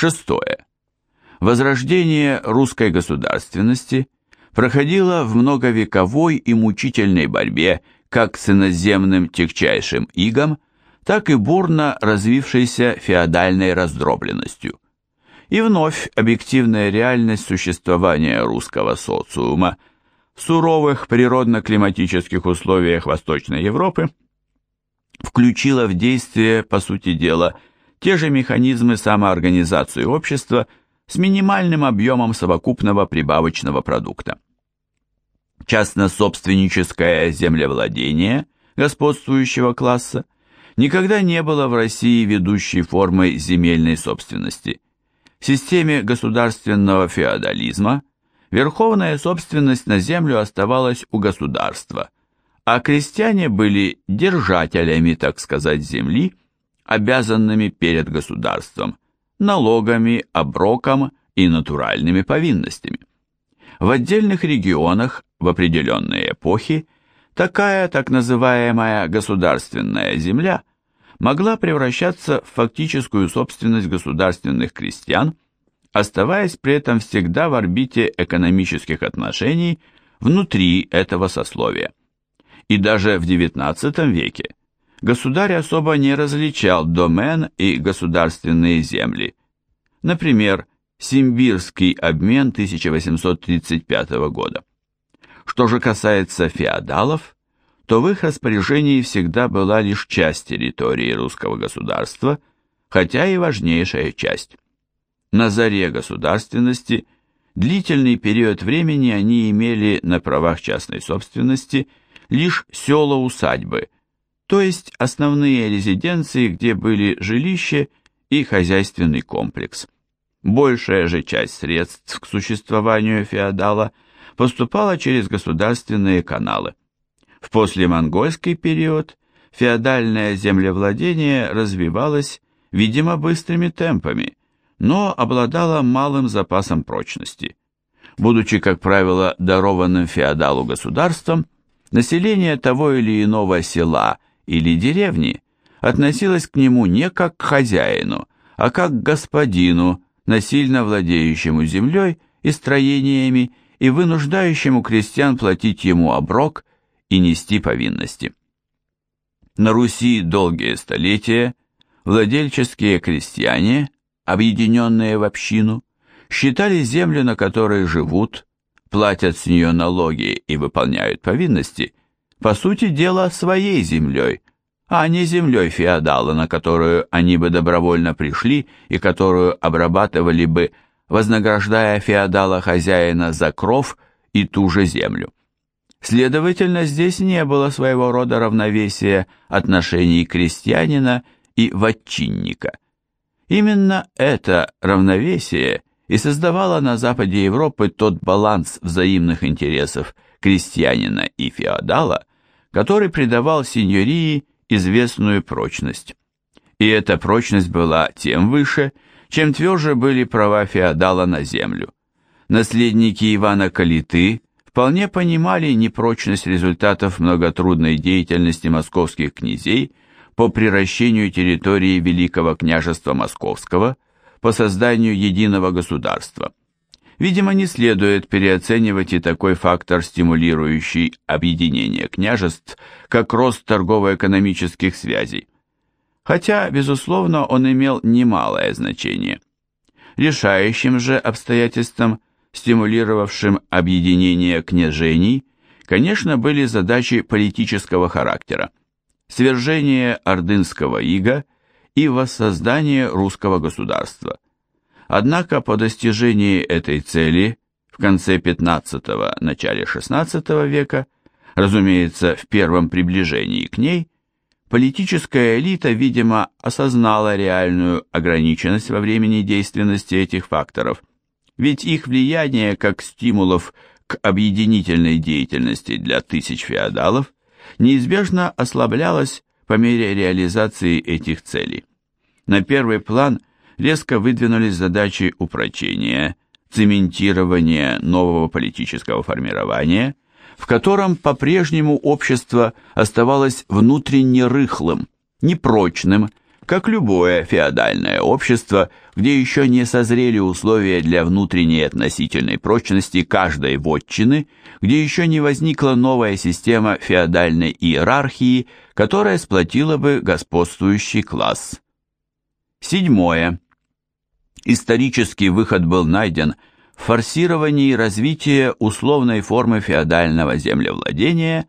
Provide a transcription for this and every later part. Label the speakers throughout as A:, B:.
A: Шестое. Возрождение русской государственности проходило в многовековой и мучительной борьбе как с иноземным тягчайшим игом, так и бурно развившейся феодальной раздробленностью. И вновь объективная реальность существования русского социума в суровых природно-климатических условиях Восточной Европы включила в действие, по сути дела, те же механизмы самоорганизации общества с минимальным объемом совокупного прибавочного продукта. Частно-собственническое землевладение господствующего класса никогда не было в России ведущей формой земельной собственности. В системе государственного феодализма верховная собственность на землю оставалась у государства, а крестьяне были держателями, так сказать, земли, обязанными перед государством, налогами, оброком и натуральными повинностями. В отдельных регионах в определенные эпохи такая так называемая государственная земля могла превращаться в фактическую собственность государственных крестьян, оставаясь при этом всегда в орбите экономических отношений внутри этого сословия. И даже в XIX веке государь особо не различал домен и государственные земли. Например, Симбирский обмен 1835 года. Что же касается феодалов, то в их распоряжении всегда была лишь часть территории русского государства, хотя и важнейшая часть. На заре государственности длительный период времени они имели на правах частной собственности лишь села-усадьбы, то есть основные резиденции, где были жилище и хозяйственный комплекс. Большая же часть средств к существованию феодала поступала через государственные каналы. В послемонгольский период феодальное землевладение развивалось, видимо, быстрыми темпами, но обладало малым запасом прочности. Будучи, как правило, дарованным феодалу государством, население того или иного села или деревни относилось к нему не как к хозяину, а как к господину, насильно владеющему землей и строениями и вынуждающему крестьян платить ему оброк и нести повинности. На Руси долгие столетия владельческие крестьяне, объединенные в общину, считали землю, на которой живут, платят с нее налоги и выполняют повинности, по сути дела своей землей, а не землей феодала, на которую они бы добровольно пришли и которую обрабатывали бы, вознаграждая феодала-хозяина за кров и ту же землю. Следовательно, здесь не было своего рода равновесия отношений крестьянина и вотчинника. Именно это равновесие и создавало на западе Европы тот баланс взаимных интересов крестьянина и феодала, который придавал сеньории известную прочность. И эта прочность была тем выше, чем тверже были права феодала на землю. Наследники Ивана Калиты вполне понимали непрочность результатов многотрудной деятельности московских князей по приращению территории Великого княжества Московского, по созданию единого государства. Видимо, не следует переоценивать и такой фактор, стимулирующий объединение княжеств, как рост торгово-экономических связей. Хотя, безусловно, он имел немалое значение. Решающим же обстоятельством – стимулировавшим объединение княжений, конечно, были задачи политического характера, свержение ордынского ига и воссоздание русского государства. Однако по достижении этой цели в конце XV – начале XVI века, разумеется, в первом приближении к ней, политическая элита, видимо, осознала реальную ограниченность во времени действенности этих факторов – ведь их влияние как стимулов к объединительной деятельности для тысяч феодалов неизбежно ослаблялось по мере реализации этих целей. На первый план резко выдвинулись задачи упрочения, цементирования нового политического формирования, в котором по-прежнему общество оставалось внутренне рыхлым, непрочным, Как любое феодальное общество, где еще не созрели условия для внутренней относительной прочности каждой вотчины, где еще не возникла новая система феодальной иерархии, которая сплотила бы господствующий класс. Седьмое. Исторический выход был найден в форсировании развития условной формы феодального землевладения,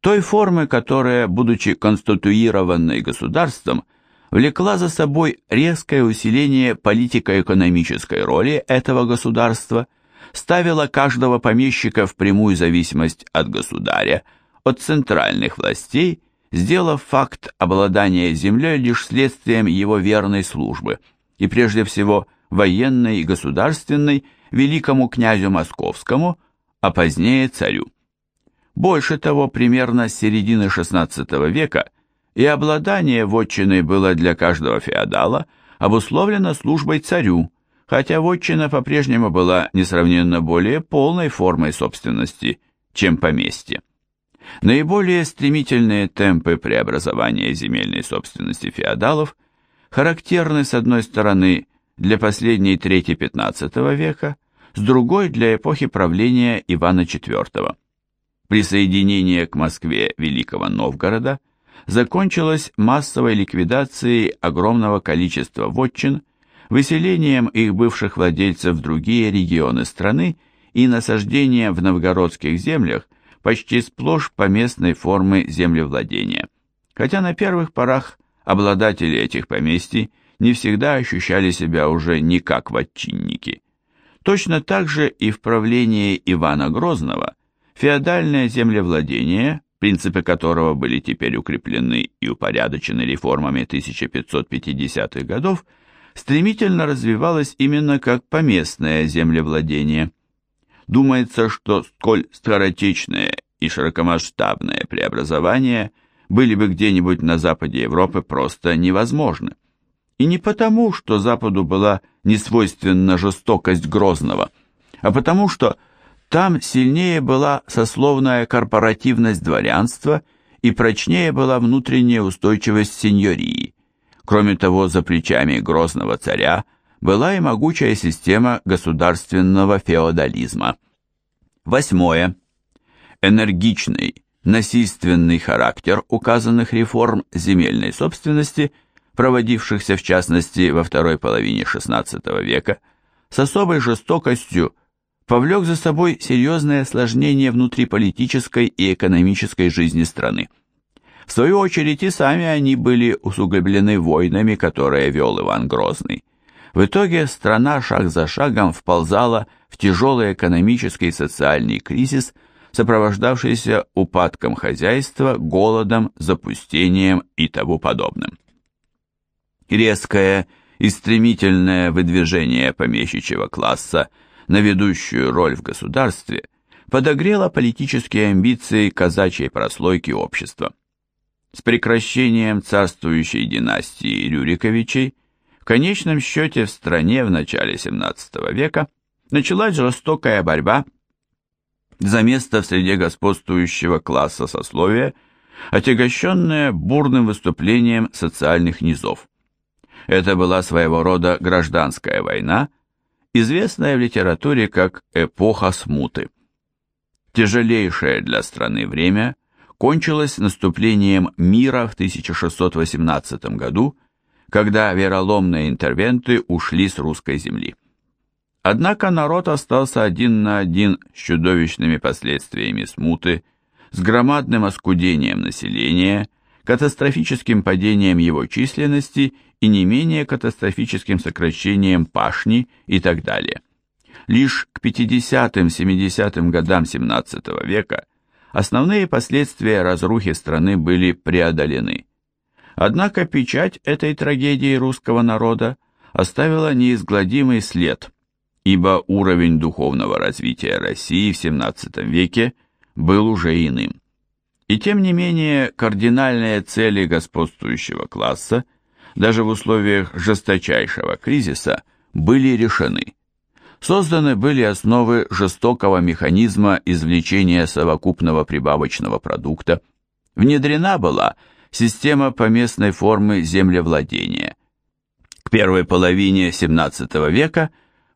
A: той формы, которая, будучи конституированной государством, влекла за собой резкое усиление политико-экономической роли этого государства, ставила каждого помещика в прямую зависимость от государя, от центральных властей, сделав факт обладания землей лишь следствием его верной службы, и прежде всего военной и государственной, великому князю московскому, а позднее царю. Больше того, примерно с середины XVI века – и обладание вотчиной было для каждого феодала обусловлено службой царю, хотя вотчина по-прежнему была несравненно более полной формой собственности, чем поместье. Наиболее стремительные темпы преобразования земельной собственности феодалов характерны с одной стороны для последней трети XV века, с другой для эпохи правления Ивана IV. Присоединение к Москве Великого Новгорода – закончилась массовой ликвидацией огромного количества вотчин, выселением их бывших владельцев в другие регионы страны и насаждением в новгородских землях почти сплошь поместной формы землевладения. Хотя на первых порах обладатели этих поместий не всегда ощущали себя уже не как вотчинники. Точно так же и в правлении Ивана Грозного феодальное землевладение принципы которого были теперь укреплены и упорядочены реформами 1550-х годов, стремительно развивалось именно как поместное землевладение. Думается, что сколь скоротечное и широкомасштабное преобразование были бы где-нибудь на западе Европы просто невозможны. И не потому, что Западу была несвойственна жестокость Грозного, а потому, что там сильнее была сословная корпоративность дворянства и прочнее была внутренняя устойчивость сеньории. Кроме того, за плечами грозного царя была и могучая система государственного феодализма. Восьмое. Энергичный, насильственный характер указанных реформ земельной собственности, проводившихся в частности во второй половине XVI века, с особой жестокостью повлек за собой серьезное осложнение внутриполитической и экономической жизни страны. В свою очередь и сами они были усугублены войнами, которые вел Иван Грозный. В итоге страна шаг за шагом вползала в тяжелый экономический и социальный кризис, сопровождавшийся упадком хозяйства, голодом, запустением и тому подобным. Резкое и стремительное выдвижение помещичьего класса – на ведущую роль в государстве подогрела политические амбиции казачьей прослойки общества. С прекращением царствующей династии Рюриковичей в конечном счете в стране в начале XVII века началась жестокая борьба за место в среде господствующего класса сословия, отягощенная бурным выступлением социальных низов. Это была своего рода гражданская война, известная в литературе как «эпоха смуты». Тяжелейшее для страны время кончилось наступлением мира в 1618 году, когда вероломные интервенты ушли с русской земли. Однако народ остался один на один с чудовищными последствиями смуты, с громадным оскудением населения, катастрофическим падением его численности и не менее катастрофическим сокращением пашни и так далее. Лишь к 50-70 годам XVII века основные последствия разрухи страны были преодолены. Однако печать этой трагедии русского народа оставила неизгладимый след, ибо уровень духовного развития России в XVII веке был уже иным. И тем не менее кардинальные цели господствующего класса – даже в условиях жесточайшего кризиса были решены. Созданы были основы жестокого механизма извлечения совокупного прибавочного продукта, внедрена была система поместной формы землевладения. К первой половине XVII века,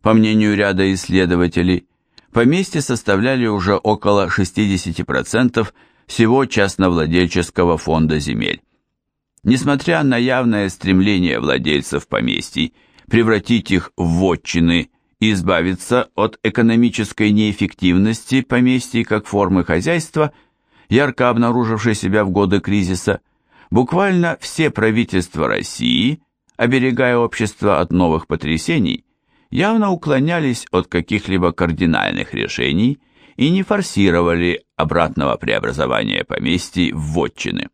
A: по мнению ряда исследователей, поместья составляли уже около 60% всего частновладельческого фонда земель. Несмотря на явное стремление владельцев поместий превратить их в вотчины и избавиться от экономической неэффективности поместий как формы хозяйства, ярко обнаружившей себя в годы кризиса, буквально все правительства России, оберегая общество от новых потрясений, явно уклонялись от каких-либо кардинальных решений и не форсировали обратного преобразования поместий в вотчины.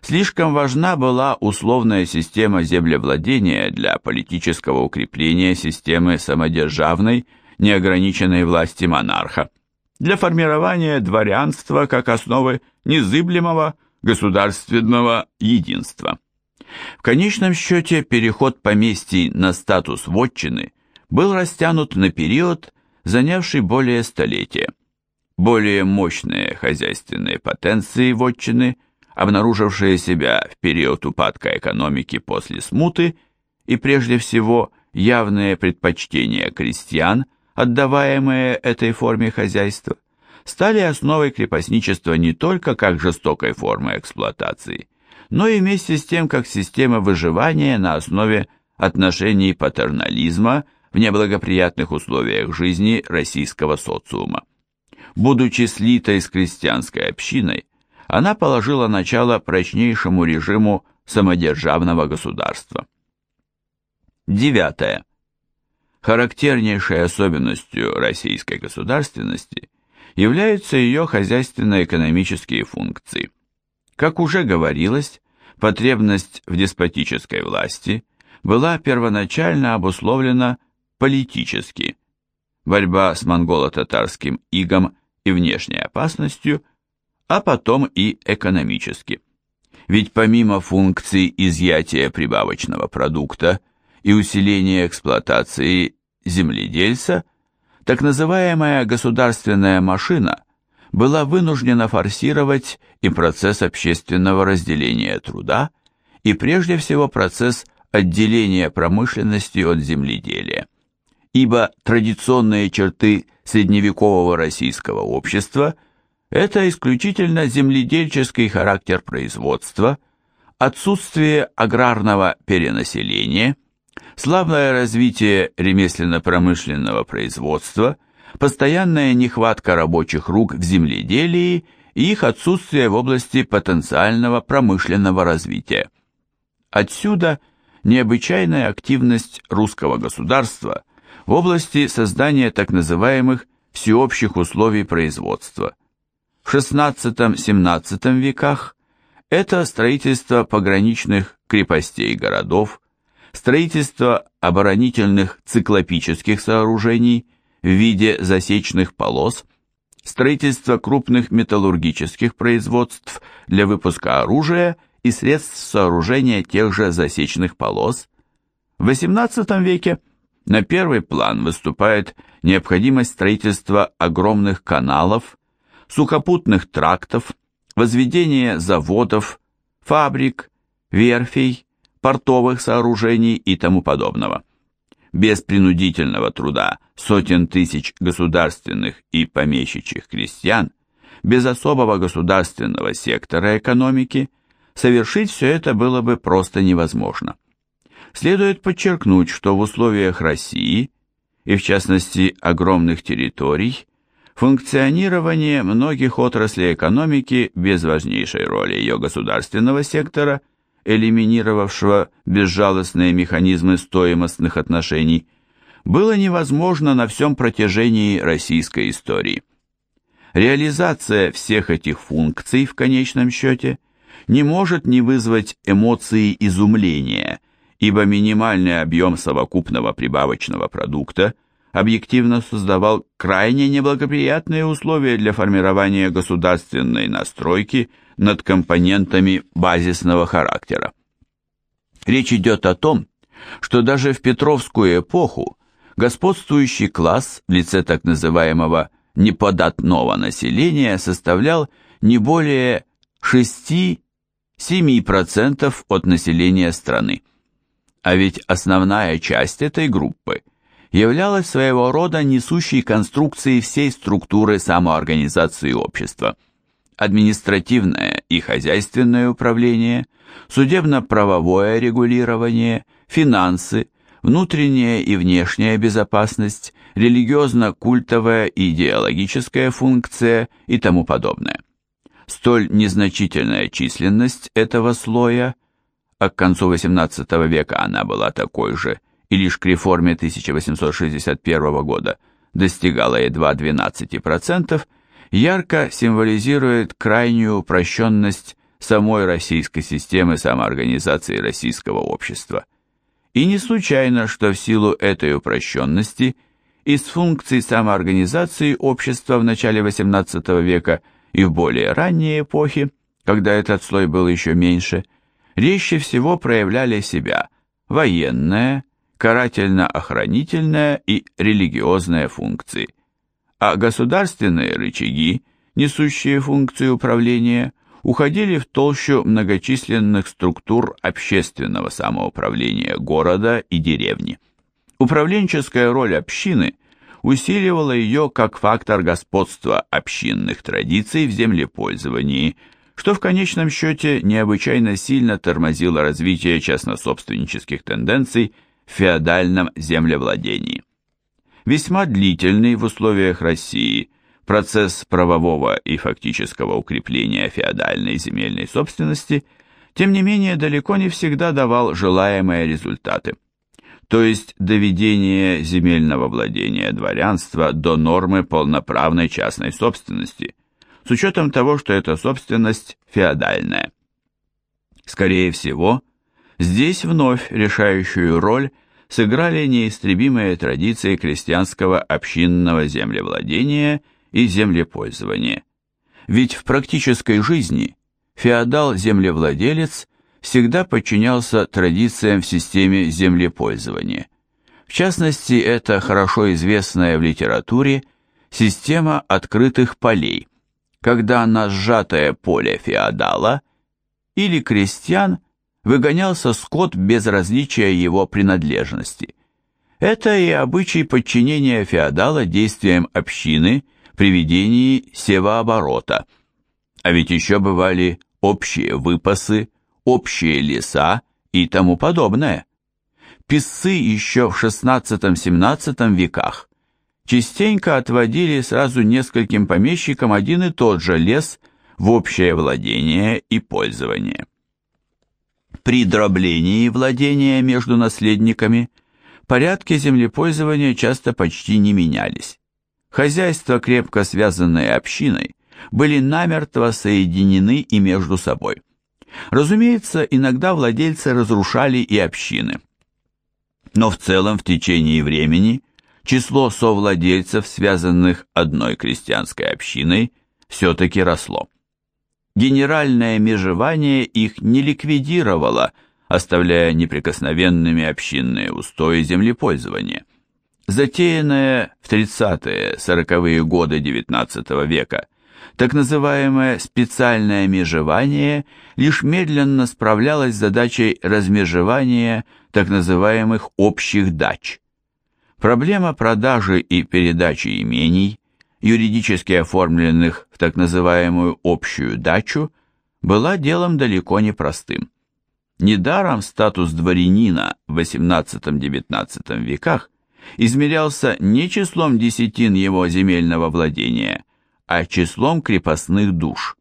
A: Слишком важна была условная система землевладения для политического укрепления системы самодержавной, неограниченной власти монарха, для формирования дворянства как основы незыблемого государственного единства. В конечном счете переход поместий на статус вотчины был растянут на период, занявший более столетия. Более мощные хозяйственные потенции вотчины – обнаружившие себя в период упадка экономики после смуты и прежде всего явное предпочтение крестьян, отдаваемые этой форме хозяйства, стали основой крепостничества не только как жестокой формы эксплуатации, но и вместе с тем как система выживания на основе отношений патернализма в неблагоприятных условиях жизни российского социума. Будучи слитой с крестьянской общиной, она положила начало прочнейшему режиму самодержавного государства. Девятое. Характернейшей особенностью российской государственности являются ее хозяйственно-экономические функции. Как уже говорилось, потребность в деспотической власти была первоначально обусловлена политически. Борьба с монголо-татарским игом и внешней опасностью – а потом и экономически. Ведь помимо функций изъятия прибавочного продукта и усиления эксплуатации земледельца, так называемая государственная машина была вынуждена форсировать и процесс общественного разделения труда, и прежде всего процесс отделения промышленности от земледелия. Ибо традиционные черты средневекового российского общества – это исключительно земледельческий характер производства, отсутствие аграрного перенаселения, слабое развитие ремесленно-промышленного производства, постоянная нехватка рабочих рук в земледелии и их отсутствие в области потенциального промышленного развития. Отсюда необычайная активность русского государства в области создания так называемых всеобщих условий производства – в XVI-XVII веках это строительство пограничных крепостей городов, строительство оборонительных циклопических сооружений в виде засечных полос, строительство крупных металлургических производств для выпуска оружия и средств сооружения тех же засечных полос. В XVIII веке на первый план выступает необходимость строительства огромных каналов, сухопутных трактов, возведение заводов, фабрик, верфей, портовых сооружений и тому подобного. Без принудительного труда сотен тысяч государственных и помещичьих крестьян, без особого государственного сектора экономики, совершить все это было бы просто невозможно. Следует подчеркнуть, что в условиях России, и в частности огромных территорий, Функционирование многих отраслей экономики без важнейшей роли ее государственного сектора, элиминировавшего безжалостные механизмы стоимостных отношений, было невозможно на всем протяжении российской истории. Реализация всех этих функций в конечном счете не может не вызвать эмоции изумления, ибо минимальный объем совокупного прибавочного продукта – объективно создавал крайне неблагоприятные условия для формирования государственной настройки над компонентами базисного характера. Речь идет о том, что даже в Петровскую эпоху господствующий класс в лице так называемого неподатного населения составлял не более 6-7% 7% от населения страны. А ведь основная часть этой группы являлась своего рода несущей конструкцией всей структуры самоорганизации общества. Административное и хозяйственное управление, судебно-правовое регулирование, финансы, внутренняя и внешняя безопасность, религиозно-культовая и идеологическая функция и тому подобное. Столь незначительная численность этого слоя, а к концу XVIII века она была такой же, и лишь к реформе 1861 года достигала едва 12%, ярко символизирует крайнюю упрощенность самой российской системы самоорганизации российского общества. И не случайно, что в силу этой упрощенности из функций самоорганизации общества в начале XVIII века и в более ранние эпохи, когда этот слой был еще меньше, резче всего проявляли себя военная, карательно-охранительная и религиозная функции, а государственные рычаги, несущие функции управления, уходили в толщу многочисленных структур общественного самоуправления города и деревни. Управленческая роль общины усиливала ее как фактор господства общинных традиций в землепользовании, что в конечном счете необычайно сильно тормозило развитие частнособственнических тенденций в феодальном землевладении. Весьма длительный в условиях России процесс правового и фактического укрепления феодальной земельной собственности, тем не менее далеко не всегда давал желаемые результаты, то есть доведение земельного владения дворянства до нормы полноправной частной собственности, с учетом того, что эта собственность феодальная. Скорее всего, здесь вновь решающую роль сыграли неистребимые традиции крестьянского общинного землевладения – и землепользования. Ведь в практической жизни феодал-землевладелец всегда подчинялся традициям в системе землепользования. В частности, это хорошо известная в литературе система открытых полей, когда на сжатое поле феодала или крестьян выгонялся скот без различия его принадлежности. Это и обычай подчинения феодала действиям общины при ведении севооборота. А ведь еще бывали общие выпасы, общие леса и тому подобное. Писцы еще в XVI-XVII веках частенько отводили сразу нескольким помещикам один и тот же лес в общее владение и пользование. При дроблении владения между наследниками порядки землепользования часто почти не менялись. Хозяйства, крепко связанные общиной, были намертво соединены и между собой. Разумеется, иногда владельцы разрушали и общины. Но в целом в течение времени число совладельцев, связанных одной крестьянской общиной, все-таки росло. Генеральное межевание их не ликвидировало, оставляя неприкосновенными общинные устои землепользования – Затеянное в 30-40-е годы XIX века так называемое специальное межевание лишь медленно справлялось с задачей размежевания так называемых общих дач. Проблема продажи и передачи имений, юридически оформленных в так называемую общую дачу, была делом далеко не простым. Недаром статус дворянина в XVIII-XIX веках измерялся не числом десятин его земельного владения, а числом крепостных душ.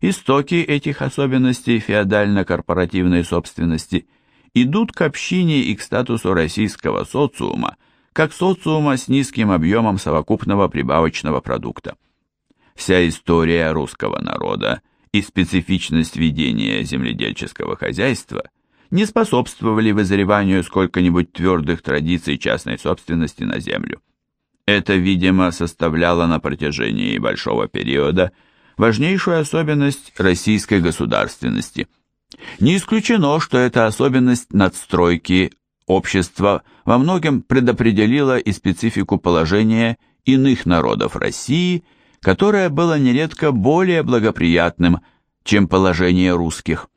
A: Истоки этих особенностей феодально-корпоративной собственности идут к общине и к статусу российского социума, как социума с низким объемом совокупного прибавочного продукта. Вся история русского народа и специфичность ведения земледельческого хозяйства – не способствовали вызреванию сколько-нибудь твердых традиций частной собственности на землю. Это, видимо, составляло на протяжении большого периода важнейшую особенность российской государственности. Не исключено, что эта особенность надстройки общества во многом предопределила и специфику положения иных народов России, которое было нередко более благоприятным, чем положение русских.